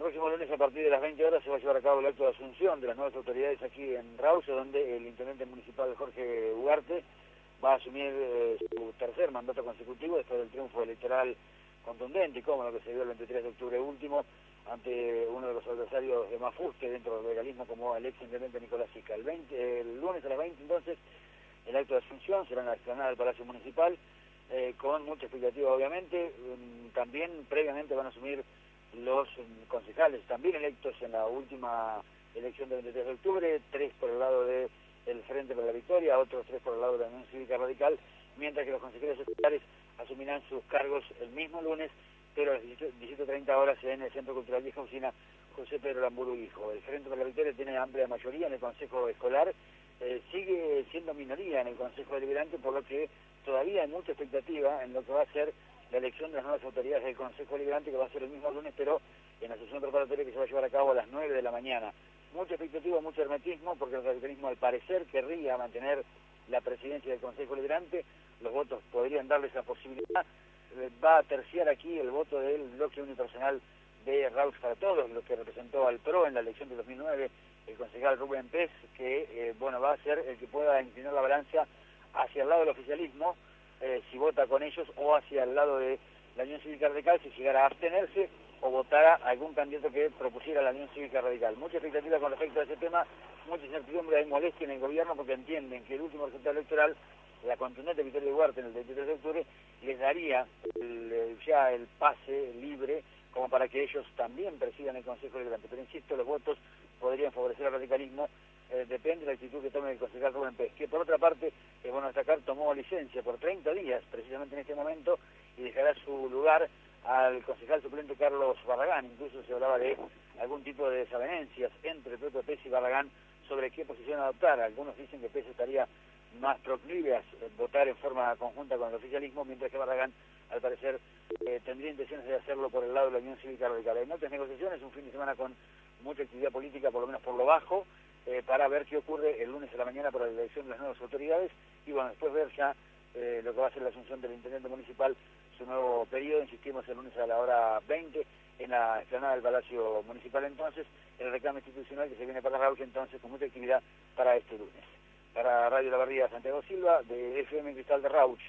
próximo lunes a partir de las 20 horas se va a llevar a cabo el acto de asunción de las nuevas autoridades aquí en Rauce, donde el intendente municipal Jorge Ugarte va a asumir eh, su tercer mandato consecutivo después del triunfo electoral contundente y cómodo que se dio el 23 de octubre último ante uno de los adversarios de más fuste dentro del legalismo como el ex intendente Nicolás Sica. El, 20, el lunes a las 20 entonces el acto de asunción será en la explanada del Palacio Municipal eh, con mucha expectativa obviamente. Mm, también previamente van a asumir los mm, concejales también electos en la última elección del 23 de octubre, tres por el lado del Frente para la Victoria, otros tres por el lado de la Unión Cívica Radical, mientras que los consejeros secretarios asumirán sus cargos el mismo lunes, pero a las 17.30 horas en el Centro Cultural Vieja Oficina José Pedro Lamburu Hijo. El Frente para la Victoria tiene amplia mayoría en el Consejo Escolar, eh, sigue siendo minoría en el Consejo Deliberante, por lo que todavía hay mucha expectativa en lo que va a ser la elección de las nuevas autoridades del Consejo Liberante, que va a ser el mismo lunes, pero en la sesión preparatoria que se va a llevar a cabo a las 9 de la mañana. Mucha expectativa, mucho hermetismo, porque el radicalismo al parecer querría mantener la presidencia del Consejo Liberante, los votos podrían darle esa posibilidad. Eh, va a terciar aquí el voto del bloque unipersonal de Raúl para Todos, lo que representó al PRO en la elección de 2009, el concejal Rubén Pez, que eh, bueno va a ser el que pueda inclinar la balanza hacia el lado del oficialismo, eh, si vota con ellos, o hacia el lado de la Unión Cívica Radical, si llegara a abstenerse o votara algún candidato que propusiera la Unión Cívica Radical. Mucha expectativa con respecto a ese tema, mucha incertidumbre y molestia en el gobierno porque entienden que el último resultado electoral, la contundente victoria de Huerta en el 23 de octubre, les daría ya el pase libre como para que ellos también presidan el Consejo Liberante. Pero insisto, los votos podrían favorecer al radicalismo eh, depende de la actitud que tome el concejal Rubén que por otra parte, es bueno destacar, tomó licencia por 30 días, precisamente en este momento, y dejará su lugar al concejal suplente Carlos Barragán. Incluso se hablaba de algún tipo de desavenencias entre Pepe Pérez y Barragán sobre qué posición adoptar. Algunos dicen que Pérez estaría más proclive a votar en forma conjunta con el oficialismo, mientras que Barragán, al parecer, eh, tendría intenciones de hacerlo por el lado de la Unión Cívica Radical. Hay muchas negociaciones, un fin de semana con mucha actividad política, por lo menos por lo bajo, eh, para ver qué ocurre el lunes a la mañana para la elección de las nuevas autoridades y bueno, después ver ya eh, lo que va a ser la asunción del intendente municipal, su nuevo periodo, insistimos el lunes a la hora 20 en la explanada del Palacio Municipal entonces, el reclamo institucional que se viene para Rauch entonces con mucha actividad para este lunes. Para Radio La Barriga Santiago Silva, de FM Cristal de Rauch.